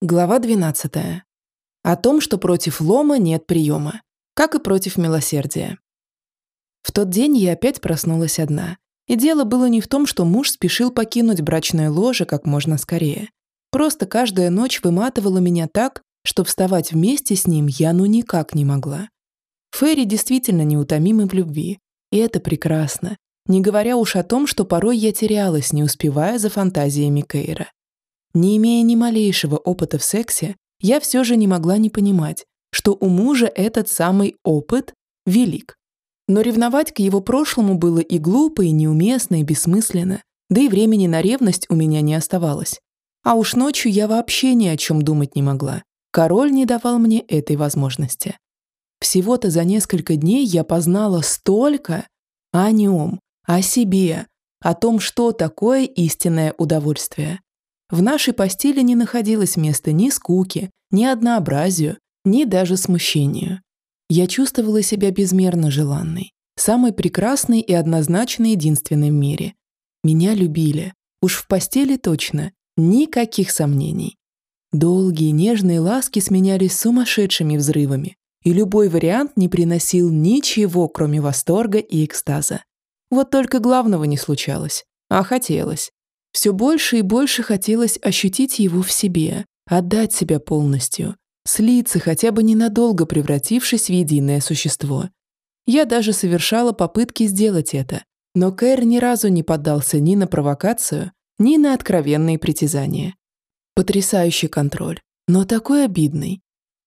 Глава 12. О том, что против лома нет приема, как и против милосердия. В тот день я опять проснулась одна. И дело было не в том, что муж спешил покинуть брачное ложе как можно скорее. Просто каждая ночь выматывала меня так, что вставать вместе с ним я ну никак не могла. Ферри действительно неутомимы в любви. И это прекрасно. Не говоря уж о том, что порой я терялась, не успевая за фантазиями Кейра. Не имея ни малейшего опыта в сексе, я все же не могла не понимать, что у мужа этот самый опыт велик. Но ревновать к его прошлому было и глупо, и неуместно, и бессмысленно, да и времени на ревность у меня не оставалось. А уж ночью я вообще ни о чем думать не могла. Король не давал мне этой возможности. Всего-то за несколько дней я познала столько о нем, о себе, о том, что такое истинное удовольствие. В нашей постели не находилось места ни скуке, ни однообразию, ни даже смущению. Я чувствовала себя безмерно желанной, самой прекрасной и однозначно единственной в мире. Меня любили. Уж в постели точно. Никаких сомнений. Долгие нежные ласки сменялись сумасшедшими взрывами, и любой вариант не приносил ничего, кроме восторга и экстаза. Вот только главного не случалось, а хотелось. Все больше и больше хотелось ощутить его в себе, отдать себя полностью, слиться хотя бы ненадолго превратившись в единое существо. Я даже совершала попытки сделать это, но Кэр ни разу не поддался ни на провокацию, ни на откровенные притязания. Потрясающий контроль, но такой обидный.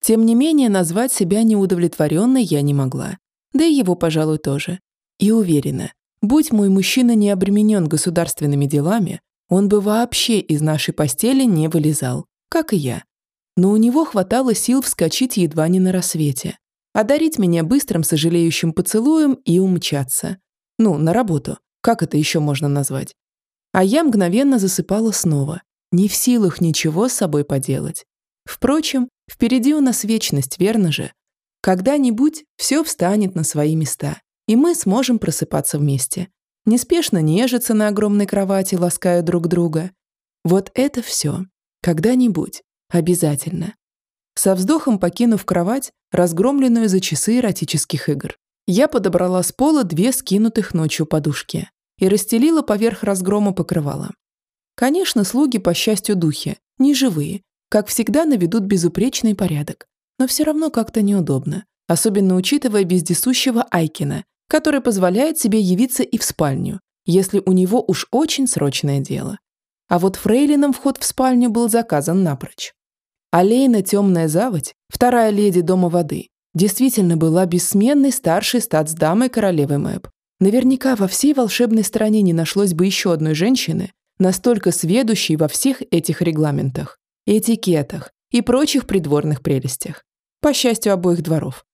Тем не менее, назвать себя неудовлетворенной я не могла. Да и его, пожалуй, тоже. И уверена, будь мой мужчина не обременен государственными делами, он бы вообще из нашей постели не вылезал, как и я. Но у него хватало сил вскочить едва не на рассвете, одарить меня быстрым сожалеющим поцелуем и умчаться. Ну, на работу, как это еще можно назвать? А я мгновенно засыпала снова, не в силах ничего с собой поделать. Впрочем, впереди у нас вечность, верно же? Когда-нибудь все встанет на свои места, и мы сможем просыпаться вместе, неспешно нежиться на огромной кровати, лаская друг друга. Вот это все. Когда-нибудь. Обязательно. Со вздохом покинув кровать, разгромленную за часы эротических игр, я подобрала с пола две скинутых ночью подушки и расстелила поверх разгрома покрывала. Конечно, слуги, по счастью, духи, не живые, как всегда наведут безупречный порядок, но все равно как-то неудобно, особенно учитывая вездесущего Айкина, который позволяет себе явиться и в спальню, если у него уж очень срочное дело. А вот фрейлином вход в спальню был заказан напрочь. Алейна Темная Заводь, вторая леди Дома Воды, действительно была бессменной старшей статсдамой королевы Мэб. Наверняка во всей волшебной стране не нашлось бы еще одной женщины, настолько сведущей во всех этих регламентах, этикетах и прочих придворных прелестях. По счастью обоих дворов.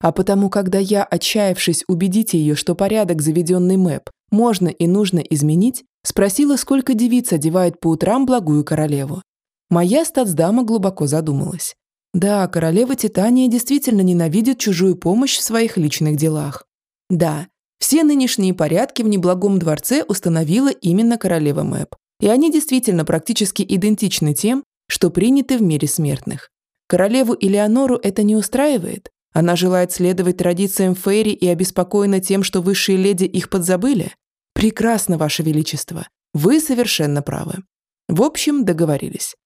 А потому, когда я, отчаявшись убедить ее, что порядок, заведенный МЭП, можно и нужно изменить, спросила, сколько девиц одевает по утрам благую королеву. Моя статсдама глубоко задумалась. Да, королева Титания действительно ненавидит чужую помощь в своих личных делах. Да, все нынешние порядки в неблагом дворце установила именно королева Мэп. И они действительно практически идентичны тем, что приняты в мире смертных. Королеву Элеонору это не устраивает, она желает следовать традициям Фейри и обеспокоена тем, что высшие леди их подзабыли? Прекрасно, Ваше Величество. Вы совершенно правы. В общем, договорились.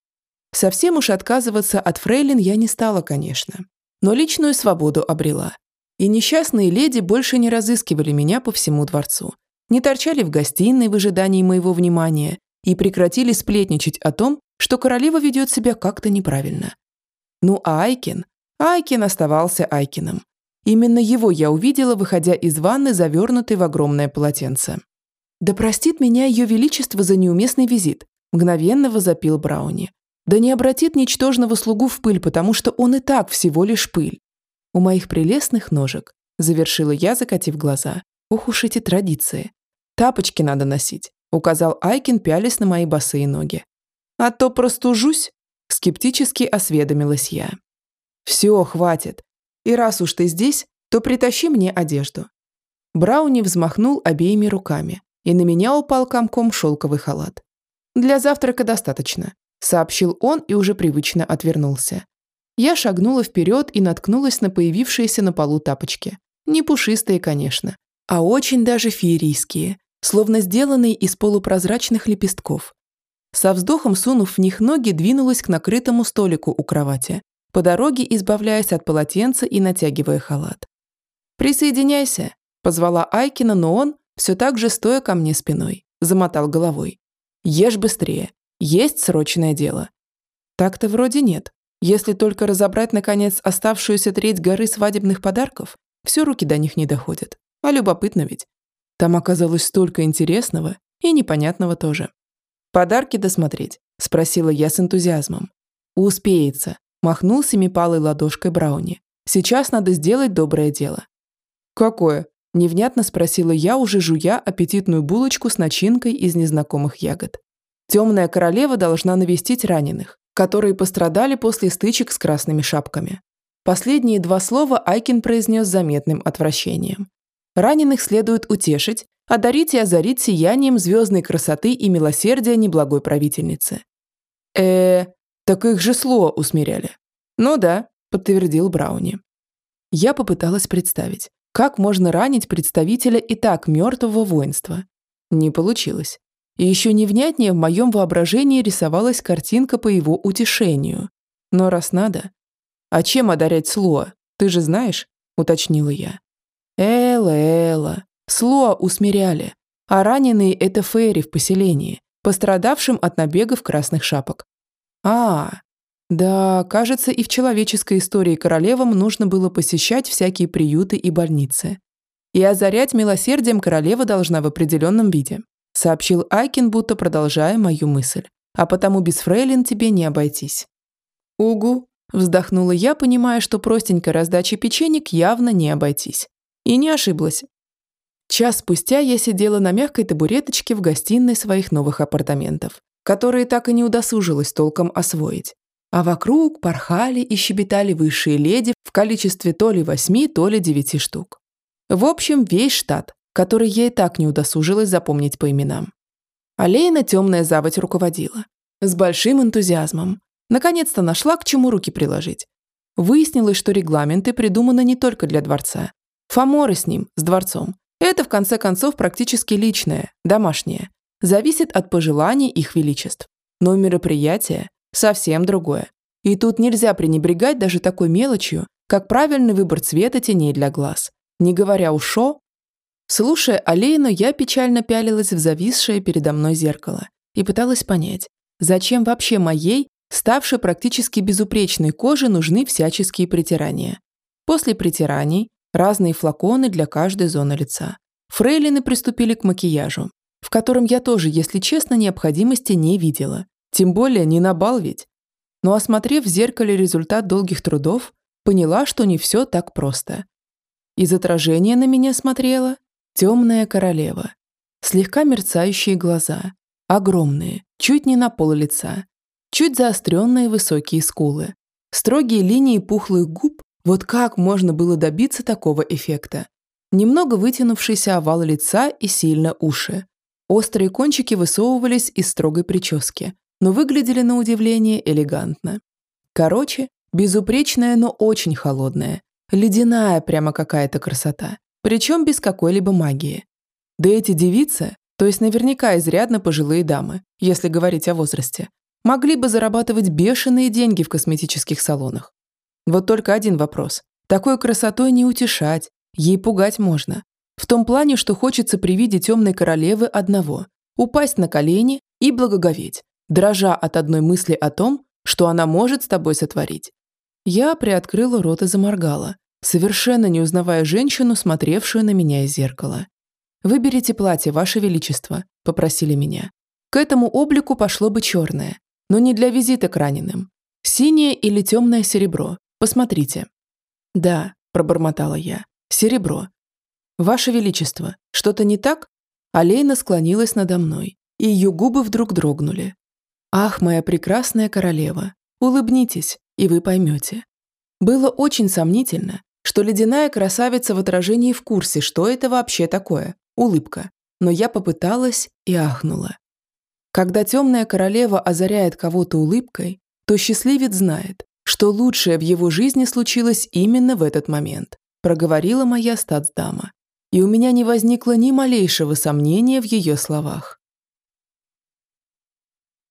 Совсем уж отказываться от фрейлин я не стала, конечно. Но личную свободу обрела. И несчастные леди больше не разыскивали меня по всему дворцу. Не торчали в гостиной в ожидании моего внимания и прекратили сплетничать о том, что королева ведет себя как-то неправильно. Ну а Айкин, Айкин оставался Айкиным. Именно его я увидела, выходя из ванны, завернутой в огромное полотенце. «Да простит меня ее величество за неуместный визит», мгновенно возопил Брауни. «Да не обратит ничтожного слугу в пыль, потому что он и так всего лишь пыль». «У моих прелестных ножек», завершила я, закатив глаза. «Ох уж эти традиции. Тапочки надо носить», указал Айкин, пялись на мои босые ноги. «А то простужусь», скептически осведомилась я. «Все, хватит. И раз уж ты здесь, то притащи мне одежду». Брауни взмахнул обеими руками, и на меня упал комком шелковый халат. «Для завтрака достаточно. сообщил он и уже привычно отвернулся. Я шагнула вперед и наткнулась на появившиеся на полу тапочки. Не пушистые, конечно, а очень даже феерийские, словно сделанные из полупрозрачных лепестков. Со вздохом сунув в них ноги, двинулась к накрытому столику у кровати, по дороге избавляясь от полотенца и натягивая халат. «Присоединяйся», – позвала Айкина, но он, все так же стоя ко мне спиной, замотал головой. «Ешь быстрее. Есть срочное дело». Так-то вроде нет. Если только разобрать, наконец, оставшуюся треть горы свадебных подарков, все руки до них не доходят. А любопытно ведь. Там оказалось столько интересного и непонятного тоже. «Подарки досмотреть?» – спросила я с энтузиазмом. «Успеется», – махнул семипалой ладошкой Брауни. «Сейчас надо сделать доброе дело». «Какое?» – невнятно спросила я, уже жуя аппетитную булочку с начинкой из незнакомых ягод. Темная королева должна навестить раненых, которые пострадали после стычек с красными шапками. Последние два слова Айкин произнес заметным отвращением. Раненых следует утешить, одарить и озарить сиянием звездной красоты и милосердия неблагой правительницы. э так их же Слоа усмиряли. Ну да, подтвердил Брауни. Я попыталась представить, как можно ранить представителя и так мертвого воинства. Не получилось. И еще невнятнее в моем воображении рисовалась картинка по его утешению. Но раз надо... «А чем одарять Слоа? Ты же знаешь?» – уточнила я. «Элла, Элла. Слоа усмиряли, а раненые – это фейри в поселении, пострадавшим от набегов красных шапок. А, да, кажется, и в человеческой истории королевам нужно было посещать всякие приюты и больницы. И озарять милосердием королева должна в определенном виде сообщил Айкин, будто продолжая мою мысль. А потому без фрейлин тебе не обойтись. Угу, вздохнула я, понимая, что простенькой раздачи печенек явно не обойтись. И не ошиблась. Час спустя я сидела на мягкой табуреточке в гостиной своих новых апартаментов, которые так и не удосужилась толком освоить. А вокруг порхали и щебетали высшие леди в количестве то ли восьми, то ли девяти штук. В общем, весь штат, который и так не удосужилась запомнить по именам. Алейна темная заводь руководила. С большим энтузиазмом. Наконец-то нашла, к чему руки приложить. Выяснилось, что регламенты придуманы не только для дворца. Фаморы с ним, с дворцом. Это, в конце концов, практически личное, домашнее. Зависит от пожеланий их величеств. Но мероприятие совсем другое. И тут нельзя пренебрегать даже такой мелочью, как правильный выбор цвета теней для глаз. Не говоря уж о Слушая Алейну, я печально пялилась в зависшее передо мной зеркало и пыталась понять, зачем вообще моей, ставшей практически безупречной коже, нужны всяческие притирания. После притираний разные флаконы для каждой зоны лица. Фрейлины приступили к макияжу, в котором я тоже, если честно, необходимости не видела. Тем более не на бал ведь. Но осмотрев в зеркале результат долгих трудов, поняла, что не все так просто. Из отражения на меня смотрела Темная королева. Слегка мерцающие глаза. Огромные, чуть не на пол лица. Чуть заостренные высокие скулы. Строгие линии пухлых губ. Вот как можно было добиться такого эффекта? Немного вытянувшийся овал лица и сильно уши. Острые кончики высовывались из строгой прически, но выглядели на удивление элегантно. Короче, безупречная, но очень холодная. Ледяная прямо какая-то красота. Причем без какой-либо магии. Да эти девицы, то есть наверняка изрядно пожилые дамы, если говорить о возрасте, могли бы зарабатывать бешеные деньги в косметических салонах. Вот только один вопрос. Такой красотой не утешать, ей пугать можно. В том плане, что хочется при виде темной королевы одного – упасть на колени и благоговеть, дрожа от одной мысли о том, что она может с тобой сотворить. Я приоткрыла рот и заморгала, совершенно не узнавая женщину, смотревшую на меня из зеркала. «Выберите платье, Ваше Величество», – попросили меня. К этому облику пошло бы черное, но не для визита к раненым. Синее или темное серебро. Посмотрите. «Да», – пробормотала я, – «серебро». «Ваше Величество, что-то не так?» Алейна склонилась надо мной, и ее губы вдруг дрогнули. «Ах, моя прекрасная королева, улыбнитесь, и вы поймете». Было очень сомнительно, что ледяная красавица в отражении в курсе, что это вообще такое. Улыбка. Но я попыталась и ахнула. Когда темная королева озаряет кого-то улыбкой, то счастливец знает, что лучшее в его жизни случилось именно в этот момент, проговорила моя статсдама. И у меня не возникло ни малейшего сомнения в ее словах.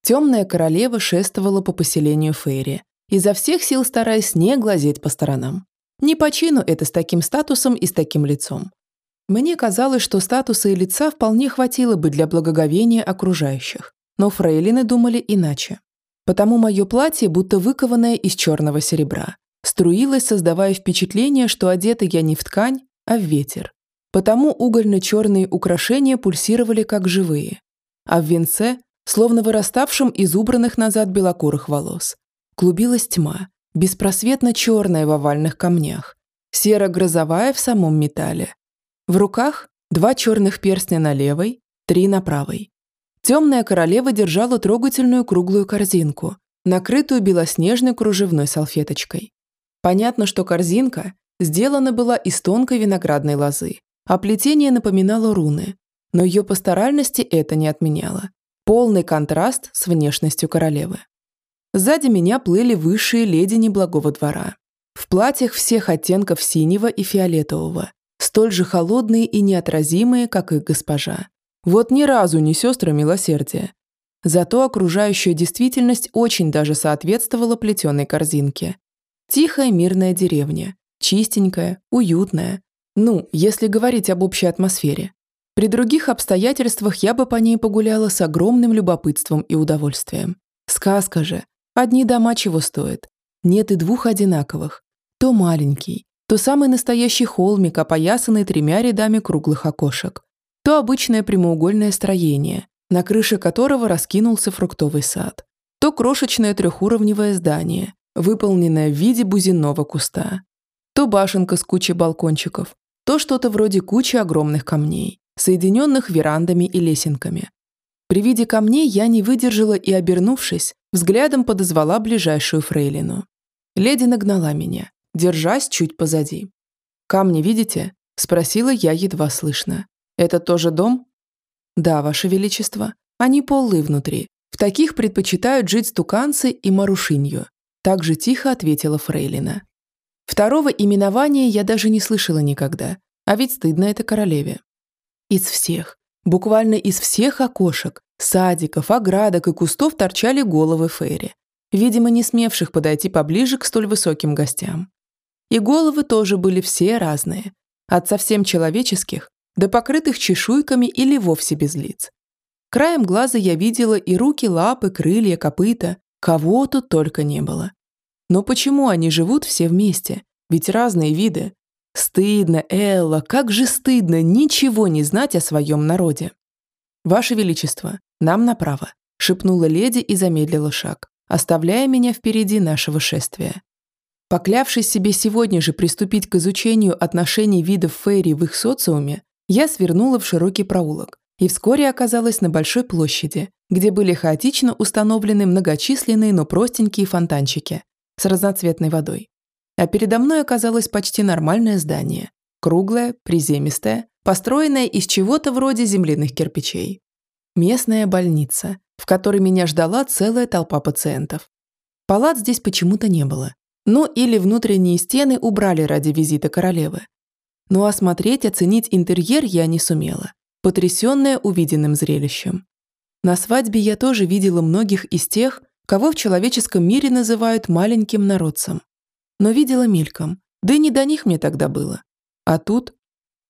Темная королева шествовала по поселению Фейри, изо всех сил стараясь не глазеть по сторонам. Не по чину это с таким статусом и с таким лицом. Мне казалось, что статуса и лица вполне хватило бы для благоговения окружающих, но фрейлины думали иначе. Потому мое платье, будто выкованное из черного серебра, струилось, создавая впечатление, что одета я не в ткань, а в ветер. Потому угольно-черные украшения пульсировали как живые, а в венце, словно выраставшем из убранных назад белокурых волос, клубилась тьма, беспросветно черная в овальных камнях, серо-грозовая в самом металле. В руках два черных перстня на левой, три на правой. Темная королева держала трогательную круглую корзинку, накрытую белоснежной кружевной салфеточкой. Понятно, что корзинка сделана была из тонкой виноградной лозы, а плетение напоминало руны, но ее пасторальности это не отменяло. Полный контраст с внешностью королевы. Сзади меня плыли высшие леди неблагого двора. В платьях всех оттенков синего и фиолетового, столь же холодные и неотразимые, как их госпожа. Вот ни разу не сестры милосердия. Зато окружающая действительность очень даже соответствовала плетеной корзинке. Тихая мирная деревня, чистенькая, уютная. Ну, если говорить об общей атмосфере. При других обстоятельствах я бы по ней погуляла с огромным любопытством и удовольствием. Сказка же, Одни дома чего стоят. Нет и двух одинаковых. То маленький, то самый настоящий холмик, опоясанный тремя рядами круглых окошек. То обычное прямоугольное строение, на крыше которого раскинулся фруктовый сад. То крошечное трехуровневое здание, выполненное в виде бузинного куста. То башенка с кучей балкончиков, то что-то вроде кучи огромных камней, соединенных верандами и лесенками. При виде камней я не выдержала и, обернувшись, взглядом подозвала ближайшую фрейлину. Леди нагнала меня, держась чуть позади. «Камни видите?» – спросила я едва слышно. «Это тоже дом?» «Да, Ваше Величество. Они полы внутри. В таких предпочитают жить стуканцы и марушинью», – так же тихо ответила фрейлина. Второго именования я даже не слышала никогда, а ведь стыдно это королеве. Из всех, Буквально из всех окошек, садиков, оградок и кустов торчали головы Фейри, видимо, не смевших подойти поближе к столь высоким гостям. И головы тоже были все разные, от совсем человеческих до покрытых чешуйками или вовсе без лиц. Краем глаза я видела и руки, лапы, крылья, копыта, кого тут только не было. Но почему они живут все вместе? Ведь разные виды. Стыдно, Элла, как же стыдно ничего не знать о своем народе. Ваше Величество, нам направо, шепнула леди и замедлила шаг, оставляя меня впереди нашего шествия. Поклявшись себе сегодня же приступить к изучению отношений видов фейри в их социуме, я свернула в широкий проулок и вскоре оказалась на большой площади, где были хаотично установлены многочисленные, но простенькие фонтанчики с разноцветной водой а передо мной оказалось почти нормальное здание. Круглое, приземистое, построенное из чего-то вроде земляных кирпичей. Местная больница, в которой меня ждала целая толпа пациентов. Палат здесь почему-то не было. Ну или внутренние стены убрали ради визита королевы. Но осмотреть, оценить интерьер я не сумела, потрясенная увиденным зрелищем. На свадьбе я тоже видела многих из тех, кого в человеческом мире называют маленьким народцем но видела мельком, да и не до них мне тогда было. А тут,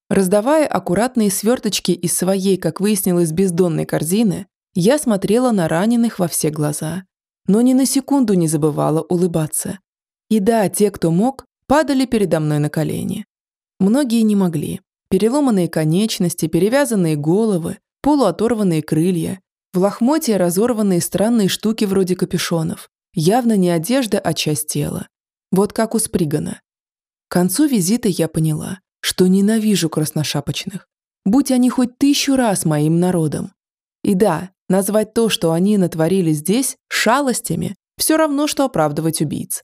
раздавая аккуратные сверточки из своей, как выяснилось, бездонной корзины, я смотрела на раненых во все глаза, но ни на секунду не забывала улыбаться. И да, те, кто мог, падали передо мной на колени. Многие не могли. Переломанные конечности, перевязанные головы, полуоторванные крылья, в лохмотье разорванные странные штуки вроде капюшонов. Явно не одежда, а часть тела. Вот как у Спригана. К концу визита я поняла, что ненавижу красношапочных. Будь они хоть тысячу раз моим народом. И да, назвать то, что они натворили здесь, шалостями, все равно, что оправдывать убийц.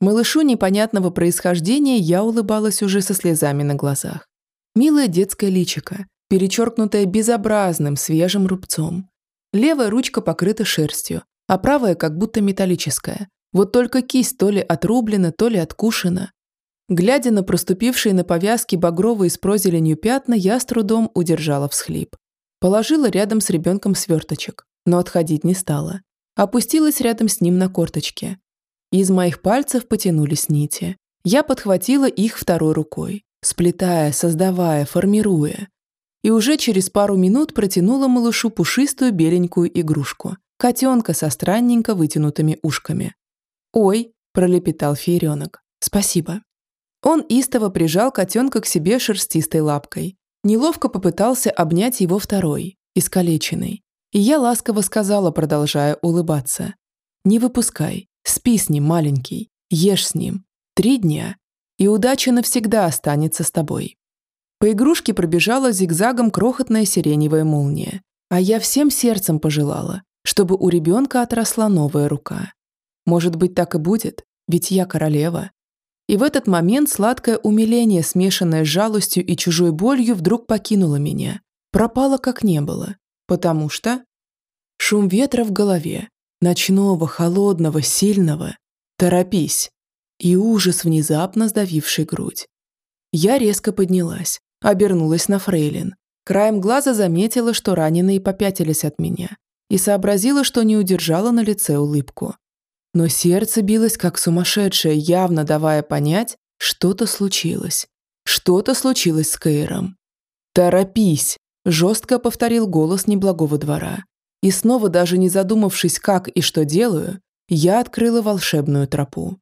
Малышу непонятного происхождения я улыбалась уже со слезами на глазах. Милое детское личико, перечеркнутое безобразным свежим рубцом. Левая ручка покрыта шерстью, а правая как будто металлическая. Вот только кисть то ли отрублена, то ли откушена. Глядя на проступившие на повязке багровые с прозеленью пятна, я с трудом удержала всхлип. Положила рядом с ребенком сверточек, но отходить не стала. Опустилась рядом с ним на корточке. Из моих пальцев потянулись нити. Я подхватила их второй рукой, сплетая, создавая, формируя. И уже через пару минут протянула малышу пушистую беленькую игрушку, котенка со странненько вытянутыми ушками. «Ой», – пролепетал фееренок, – «спасибо». Он истово прижал котенка к себе шерстистой лапкой. Неловко попытался обнять его второй, искалеченный. И я ласково сказала, продолжая улыбаться. «Не выпускай, спи с ним, маленький, ешь с ним. Три дня, и удача навсегда останется с тобой». По игрушке пробежала зигзагом крохотная сиреневая молния, а я всем сердцем пожелала, чтобы у ребенка отросла новая рука. Может быть, так и будет, ведь я королева. И в этот момент сладкое умиление, смешанное с жалостью и чужой болью, вдруг покинуло меня. Пропало как не было. Потому что... Шум ветра в голове. Ночного, холодного, сильного. Торопись. И ужас, внезапно сдавивший грудь. Я резко поднялась, обернулась на фрейлин. Краем глаза заметила, что раненые попятились от меня, и сообразила, что не удержала на лице улыбку. Но сердце билось как сумасшедшее, явно давая понять, что-то случилось. Что-то случилось с Кейром. «Торопись!» – жестко повторил голос неблагого двора. И снова, даже не задумавшись, как и что делаю, я открыла волшебную тропу.